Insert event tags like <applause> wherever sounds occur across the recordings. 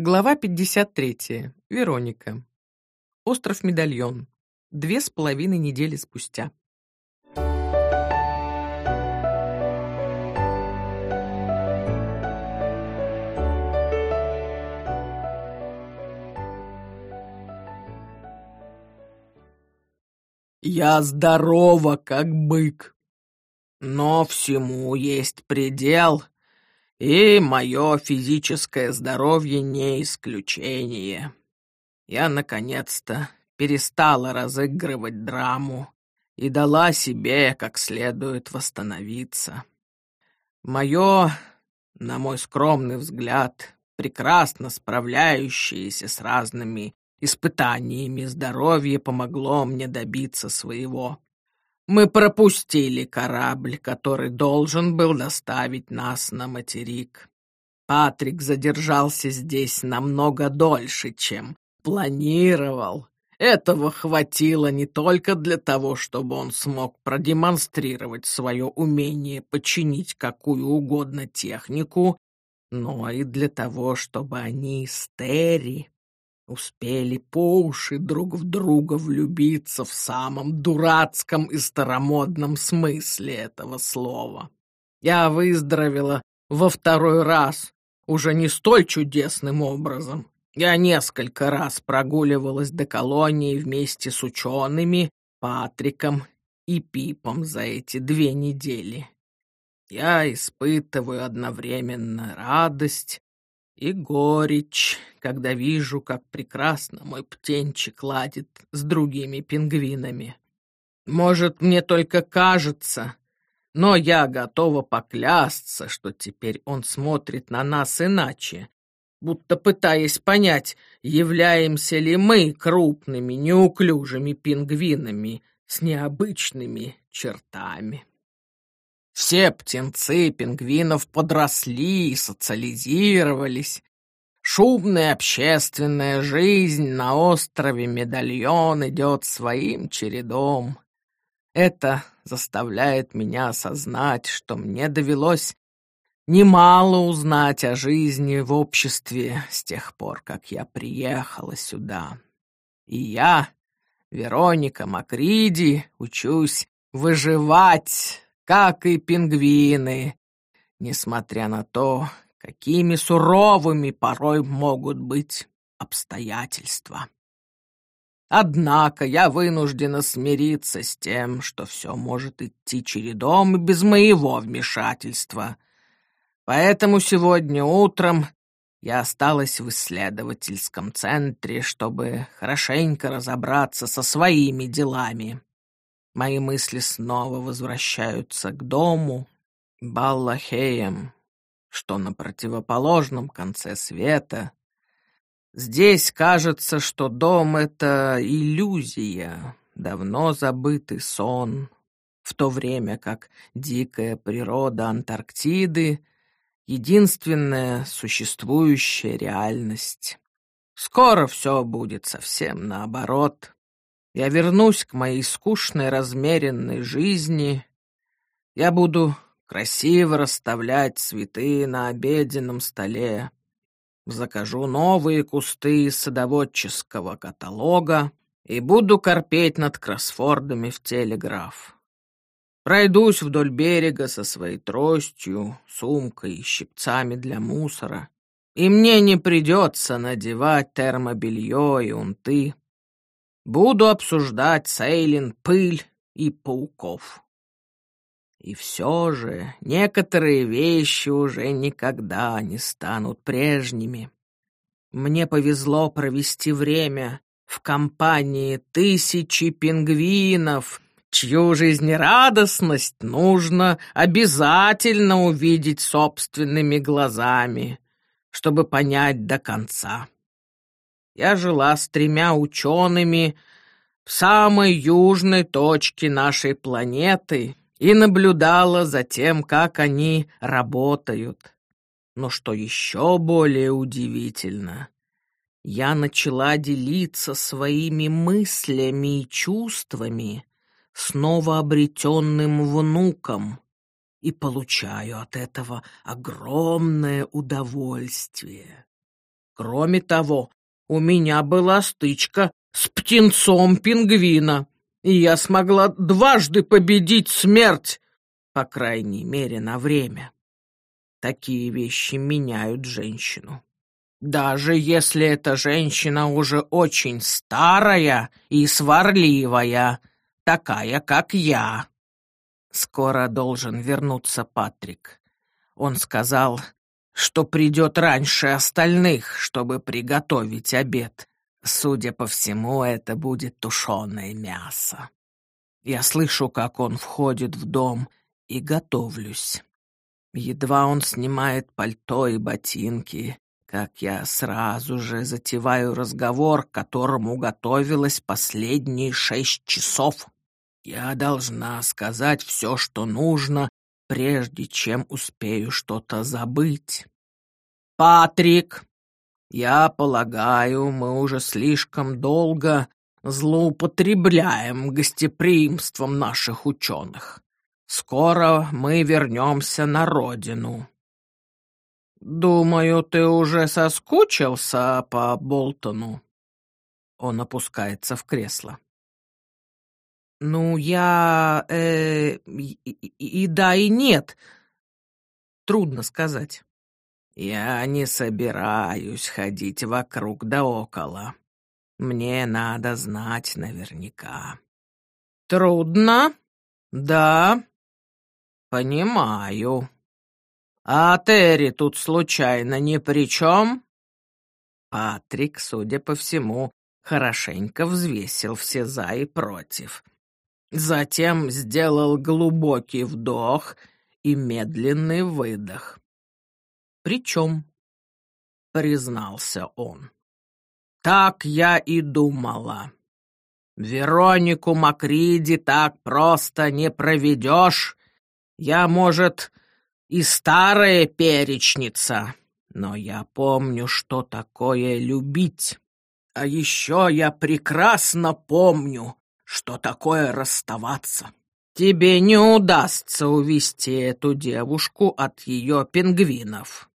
Глава 53. Вероника. Остров Медальон. Две с половиной недели спустя. Я здорова, как бык. Но всему есть предел, и мое физическое здоровье не исключение. Я, наконец-то, перестала разыгрывать драму и дала себе как следует восстановиться. Мое, на мой скромный взгляд, прекрасно справляющееся с разными испытаниями здоровье помогло мне добиться своего. Мы пропустили корабль, который должен был доставить нас на материк. Патрик задержался здесь намного дольше, чем планировал. Этого хватило не только для того, чтобы он смог продемонстрировать свое умение починить какую угодно технику, но и для того, чтобы они с Терри Успели по уши друг в друга влюбиться в самом дурацком и старомодном смысле этого слова. Я выздоровела во второй раз, уже не столь чудесным образом. Я несколько раз прогуливалась до колонии вместе с учеными, Патриком и Пипом за эти две недели. Я испытываю одновременно радость и горечь, когда вижу, как прекрасно мой птенчик ладит с другими пингвинами. Может, мне только кажется, но я готова поклясться, что теперь он смотрит на нас иначе, будто пытаясь понять, являемся ли мы крупными, неуклюжими пингвинами с необычными чертами. Все птенцы пингвинов подросли и социализировались. Шумная общественная жизнь на острове Медальон идет своим чередом. Это заставляет меня осознать, что мне довелось немало узнать о жизни в обществе с тех пор, как я приехала сюда. И я, Вероника Макриди, учусь выживать как и пингвины, несмотря на то, какими суровыми порой могут быть обстоятельства. Однако я вынуждена смириться с тем, что все может идти чередом и без моего вмешательства. Поэтому сегодня утром я осталась в исследовательском центре, чтобы хорошенько разобраться со своими делами. Мои мысли снова возвращаются к дому, Баллахеям, что на противоположном конце света. Здесь кажется, что дом — это иллюзия, давно забытый сон, в то время как дикая природа Антарктиды — единственная существующая реальность. Скоро все будет совсем наоборот. Я вернусь к моей скучной, размеренной жизни. Я буду красиво расставлять цветы на обеденном столе. Закажу новые кусты из садоводческого каталога и буду корпеть над кроссфордами в телеграф. Пройдусь вдоль берега со своей тростью, сумкой и щипцами для мусора, и мне не придется надевать термобелье и унты. Буду обсуждать Сейлин, пыль и пауков. И все же некоторые вещи уже никогда не станут прежними. Мне повезло провести время в компании тысячи пингвинов, чью жизнерадостность нужно обязательно увидеть собственными глазами, чтобы понять до конца. Я жила с тремя учеными в самой южной точке нашей планеты и наблюдала за тем, как они работают. Но что еще более удивительно, я начала делиться своими мыслями и чувствами с новообретенным внуком и получаю от этого огромное удовольствие. Кроме того, у меня была стычка с птенцом пингвина, и я смогла дважды победить смерть, по крайней мере, на время. Такие вещи меняют женщину. Даже если эта женщина уже очень старая и сварливая, такая, как я. Скоро должен вернуться Патрик. Он сказал, что придет раньше остальных, чтобы приготовить обед. Судя по всему, это будет тушеное мясо. Я слышу, как он входит в дом, и готовлюсь. Едва он снимает пальто и ботинки, как я сразу же затеваю разговор, к которому готовилась последние шесть часов. Я должна сказать все, что нужно, прежде чем успею что-то забыть. «Патрик, я полагаю, мы уже слишком долго злоупотребляем гостеприимством наших ученых. Скоро мы вернемся на родину». «Думаю, ты уже соскучился по Болтону?» Он опускается в кресло. «Ну, я... Э, и, и да, и нет. Трудно сказать». «Я не собираюсь ходить вокруг да около. Мне надо знать наверняка». «Трудно? Да. Понимаю. А Терри тут случайно ни при чем?» Патрик, судя по всему, хорошенько взвесил все «за» и «против». Затем сделал глубокий вдох и медленный выдох. «Причем?» — признался он. «Так я и думала. Веронику Макриди так просто не проведешь. Я, может, и старая перечница, но я помню, что такое любить. А еще я прекрасно помню, что такое расставаться. Тебе не удастся увести эту девушку от ее пингвинов,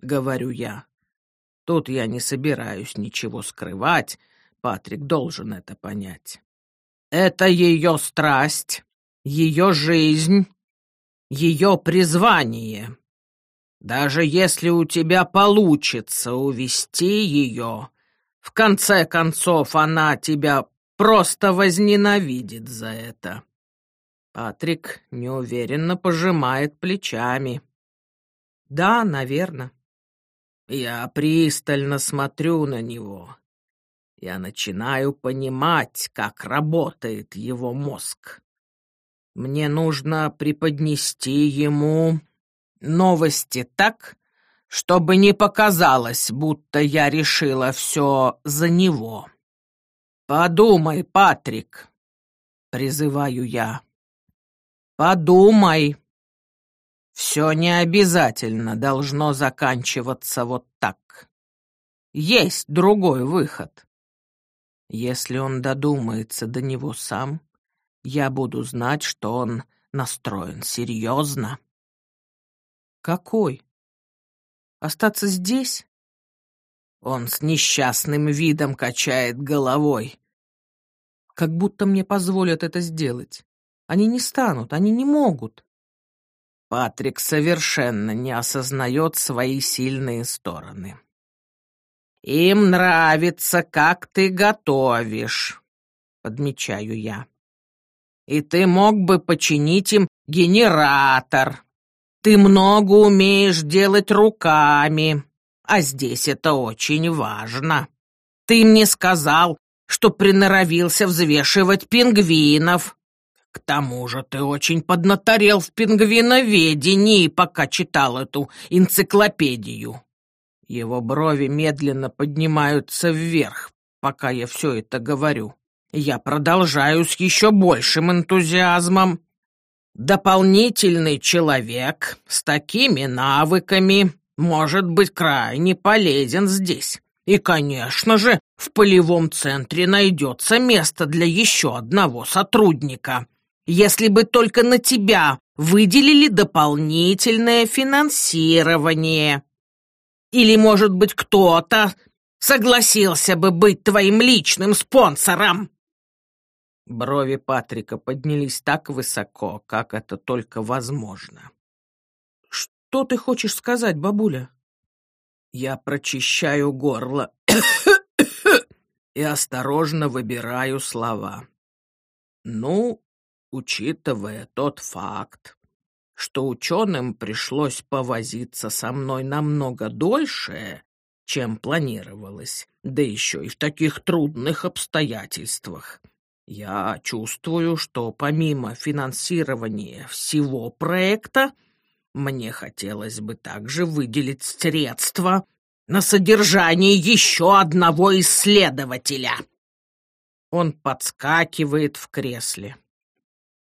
говорю я. Тут я не собираюсь ничего скрывать, Патрик должен это понять. Это ее страсть, ее жизнь, ее призвание. Даже если у тебя получится увести ее, в конце концов она тебя просто возненавидит за это. Патрик неуверенно пожимает плечами. Да, наверное. Я пристально смотрю на него. Я начинаю понимать, как работает его мозг. Мне нужно преподнести ему новости так, чтобы не показалось, будто я решила все за него. «Подумай, Патрик!» — призываю я. «Подумай!» Все не обязательно должно заканчиваться вот так. Есть другой выход. Если он додумается до него сам, я буду знать, что он настроен серьезно. Какой? Остаться здесь? Он с несчастным видом качает головой. Как будто мне позволят это сделать. Они не станут, они не могут. Патрик совершенно не осознает свои сильные стороны. «Им нравится, как ты готовишь», — подмечаю я. «И ты мог бы починить им генератор. Ты много умеешь делать руками а здесь это очень важно. Ты мне сказал, что приноровился взвешивать пингвинов. К тому же ты очень поднаторел в пингвиноведении, пока читал эту энциклопедию. Его брови медленно поднимаются вверх, пока я все это говорю. Я продолжаю с еще большим энтузиазмом. Дополнительный человек с такими навыками может быть крайне полезен здесь. И, конечно же, в полевом центре найдется место для еще одного сотрудника. Если бы только на тебя выделили дополнительное финансирование. Или, может быть, кто-то согласился бы быть твоим личным спонсором?» Брови Патрика поднялись так высоко, как это только возможно. «Что ты хочешь сказать, бабуля?» Я прочищаю горло и осторожно выбираю слова. Ну, учитывая тот факт, что ученым пришлось повозиться со мной намного дольше, чем планировалось, да еще и в таких трудных обстоятельствах. Я чувствую, что помимо финансирования всего проекта, мне хотелось бы также выделить средства на содержание еще одного исследователя. Он подскакивает в кресле.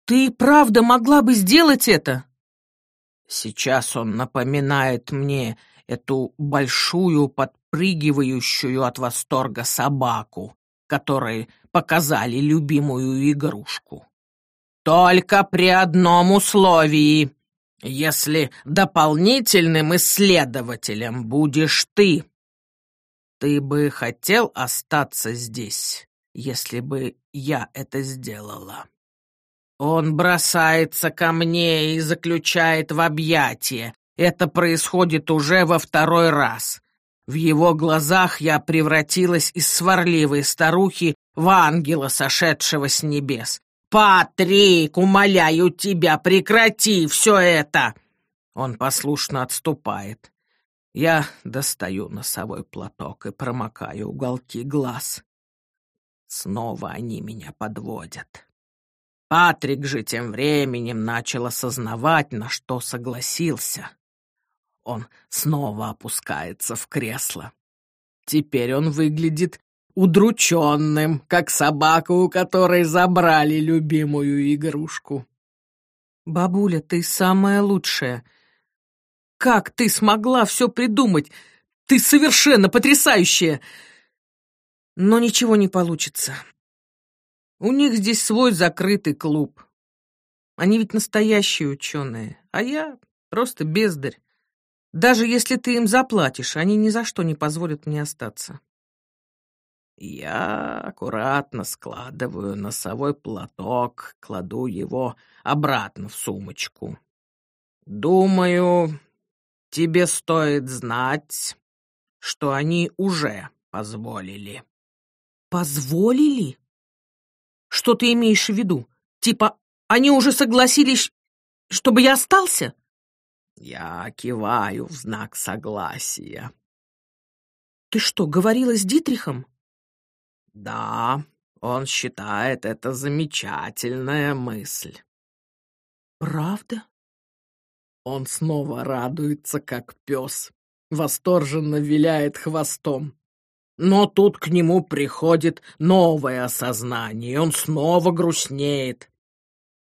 «Ты правда могла бы сделать это?» Сейчас он напоминает мне эту большую подпрыгивающую от восторга собаку, которой показали любимую игрушку. Только при одном условии. Если дополнительным исследователем будешь ты. Ты бы хотел остаться здесь, если бы я это сделала. Он бросается ко мне и заключает в объятия. Это происходит уже во второй раз. В его глазах я превратилась из сварливой старухи в ангела, сошедшего с небес. «Патрик, умоляю тебя, прекрати все это!» Он послушно отступает. Я достаю носовой платок и промокаю уголки глаз. Снова они меня подводят. Патрик же тем временем начал осознавать, на что согласился. Он снова опускается в кресло. Теперь он выглядит удрученным, как собака, у которой забрали любимую игрушку. «Бабуля, ты самая лучшая. Как ты смогла все придумать? Ты совершенно потрясающая!» Но ничего не получится. У них здесь свой закрытый клуб. Они ведь настоящие ученые, а я просто бездарь. Даже если ты им заплатишь, они ни за что не позволят мне остаться. Я аккуратно складываю носовой платок, кладу его обратно в сумочку. Думаю, тебе стоит знать, что они уже позволили. Позволили? Что ты имеешь в виду? Типа, они уже согласились, чтобы я остался? Я киваю в знак согласия. Ты что, говорила с Дитрихом? Да, он считает это замечательная мысль. Правда? Он снова радуется, как пес, восторженно виляет хвостом. Но тут к нему приходит новое осознание, и он снова грустнеет.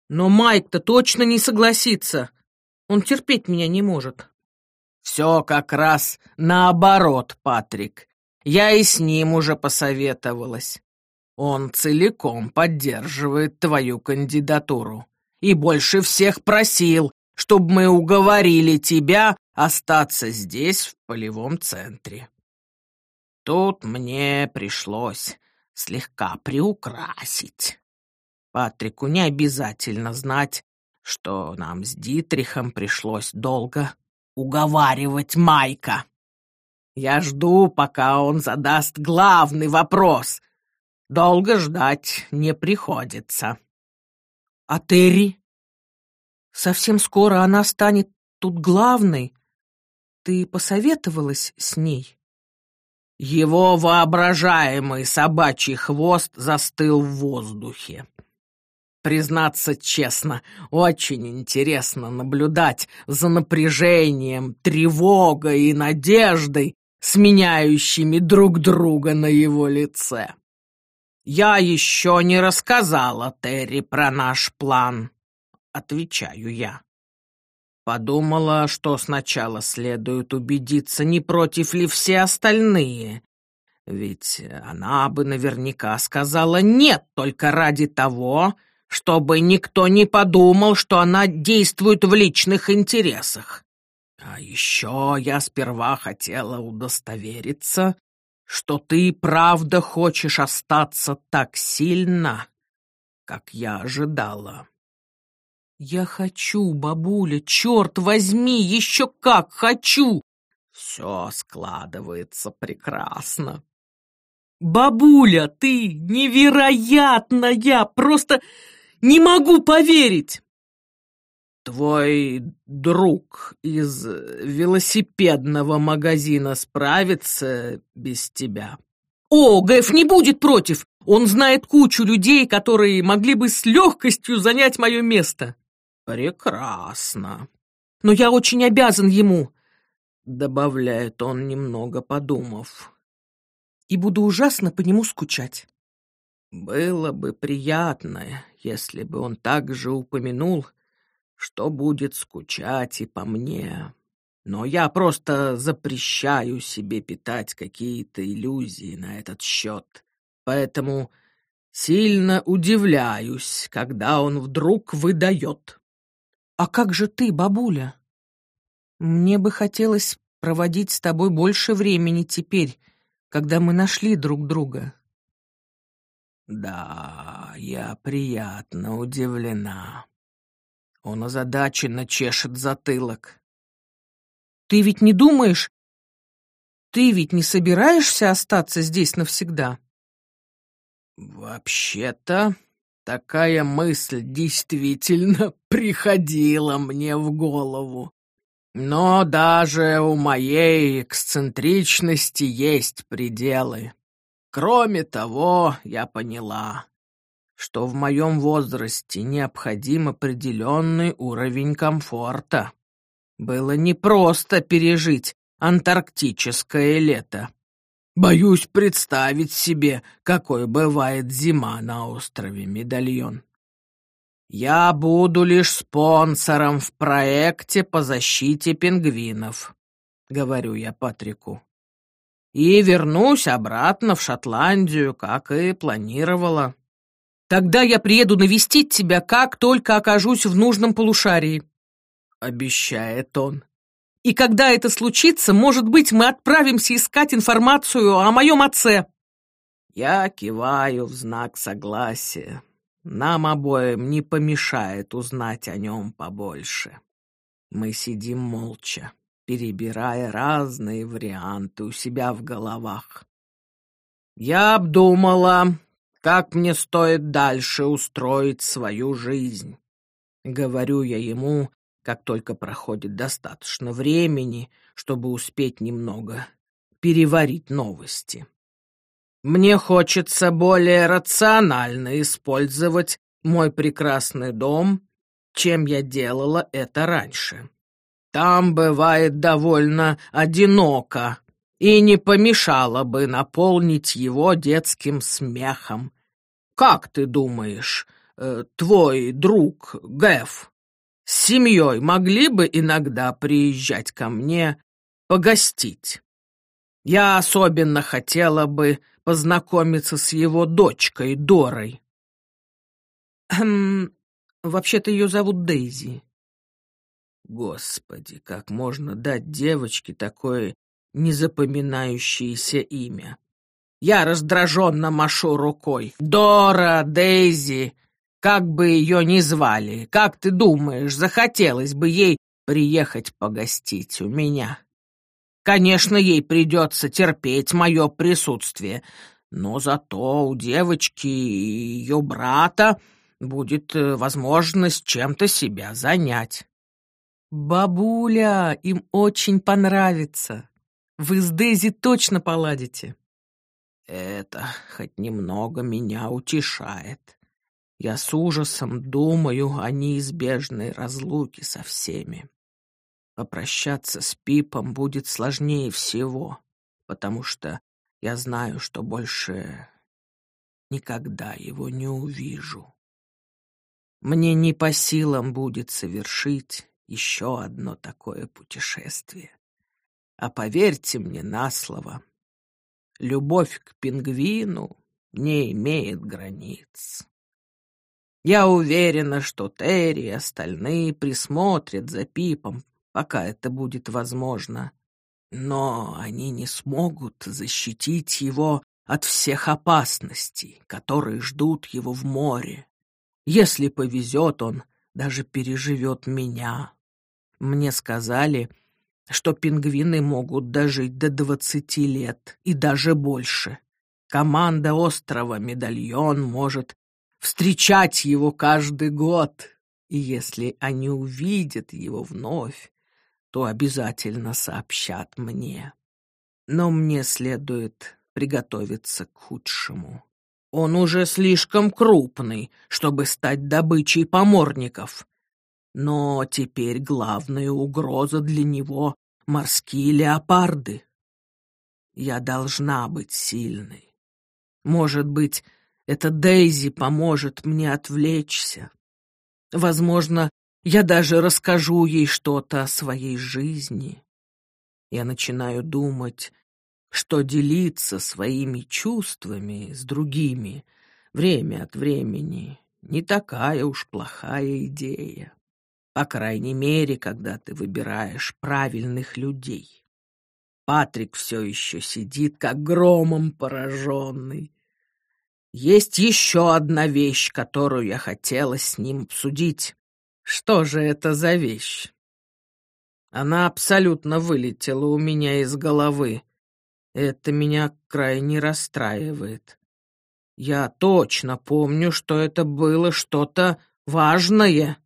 Но Майк-то точно не согласится. Он терпеть меня не может. Все как раз наоборот, Патрик. Я и с ним уже посоветовалась. Он целиком поддерживает твою кандидатуру и больше всех просил, чтобы мы уговорили тебя остаться здесь, в полевом центре. Тут мне пришлось слегка приукрасить. Патрику не обязательно знать, что нам с Дитрихом пришлось долго уговаривать Майка. Я жду, пока он задаст главный вопрос. Долго ждать не приходится. А Терри? Совсем скоро она станет тут главной. Ты посоветовалась с ней? Его воображаемый собачий хвост застыл в воздухе. Признаться честно, очень интересно наблюдать за напряжением, тревогой и надеждой, сменяющими друг друга на его лице. «Я еще не рассказала Терри про наш план», — отвечаю я. Подумала, что сначала следует убедиться, не против ли все остальные. Ведь она бы наверняка сказала «нет» только ради того, чтобы никто не подумал, что она действует в личных интересах. А еще я сперва хотела удостовериться, что ты правда хочешь остаться так сильно, как я ожидала. Я хочу, бабуля, черт возьми, еще как хочу! Все складывается прекрасно. Бабуля, ты невероятная! Просто не могу поверить! Твой друг из велосипедного магазина справится без тебя? О, Гэф не будет против. Он знает кучу людей, которые могли бы с легкостью занять мое место. Прекрасно. Но я очень обязан ему, добавляет он, немного подумав и буду ужасно по нему скучать. Было бы приятно, если бы он также упомянул, что будет скучать и по мне. Но я просто запрещаю себе питать какие-то иллюзии на этот счет. Поэтому сильно удивляюсь, когда он вдруг выдает. «А как же ты, бабуля? Мне бы хотелось проводить с тобой больше времени теперь, когда мы нашли друг друга. Да, я приятно удивлена. Он озадаченно чешет затылок. Ты ведь не думаешь... Ты ведь не собираешься остаться здесь навсегда? Вообще-то, такая мысль действительно <laughs> приходила мне в голову. Но даже у моей эксцентричности есть пределы. Кроме того, я поняла, что в моем возрасте необходим определенный уровень комфорта. Было непросто пережить антарктическое лето. Боюсь представить себе, какой бывает зима на острове Медальон. Я буду лишь спонсором в проекте по защите пингвинов, говорю я Патрику. И вернусь обратно в Шотландию, как и планировала. Тогда я приеду навестить тебя, как только окажусь в нужном полушарии, обещает он. И когда это случится, может быть, мы отправимся искать информацию о моем отце. Я киваю в знак согласия. Нам обоим не помешает узнать о нем побольше. Мы сидим молча, перебирая разные варианты у себя в головах. Я обдумала, как мне стоит дальше устроить свою жизнь. Говорю я ему, как только проходит достаточно времени, чтобы успеть немного переварить новости. Мне хочется более рационально использовать мой прекрасный дом, чем я делала это раньше. Там бывает довольно одиноко, и не помешало бы наполнить его детским смехом. Как ты думаешь, э, твой друг Гэф с семьей могли бы иногда приезжать ко мне погостить? Я особенно хотела бы познакомиться с его дочкой Дорой. Хм, вообще-то ее зовут Дейзи. Господи, как можно дать девочке такое незапоминающееся имя? Я раздраженно машу рукой. Дора, Дейзи, как бы ее ни звали, как ты думаешь, захотелось бы ей приехать погостить у меня? Конечно, ей придется терпеть мое присутствие, но зато у девочки и ее брата будет э, возможность чем-то себя занять. «Бабуля, им очень понравится. Вы с Дейзи точно поладите». Это хоть немного меня утешает. Я с ужасом думаю о неизбежной разлуке со всеми. Попрощаться с Пипом будет сложнее всего, потому что я знаю, что больше никогда его не увижу. Мне не по силам будет совершить еще одно такое путешествие. А поверьте мне на слово, любовь к пингвину не имеет границ. Я уверена, что Терри и остальные присмотрят за Пипом пока это будет возможно. Но они не смогут защитить его от всех опасностей, которые ждут его в море. Если повезет, он даже переживет меня. Мне сказали, что пингвины могут дожить до двадцати лет и даже больше. Команда острова Медальон может встречать его каждый год, и если они увидят его вновь, то обязательно сообщат мне. Но мне следует приготовиться к худшему. Он уже слишком крупный, чтобы стать добычей поморников. Но теперь главная угроза для него — морские леопарды. Я должна быть сильной. Может быть, эта Дейзи поможет мне отвлечься. Возможно, я даже расскажу ей что-то о своей жизни. Я начинаю думать, что делиться своими чувствами с другими время от времени не такая уж плохая идея. По крайней мере, когда ты выбираешь правильных людей. Патрик все еще сидит, как громом пораженный. Есть еще одна вещь, которую я хотела с ним обсудить. Что же это за вещь? Она абсолютно вылетела у меня из головы. Это меня крайне расстраивает. Я точно помню, что это было что-то важное.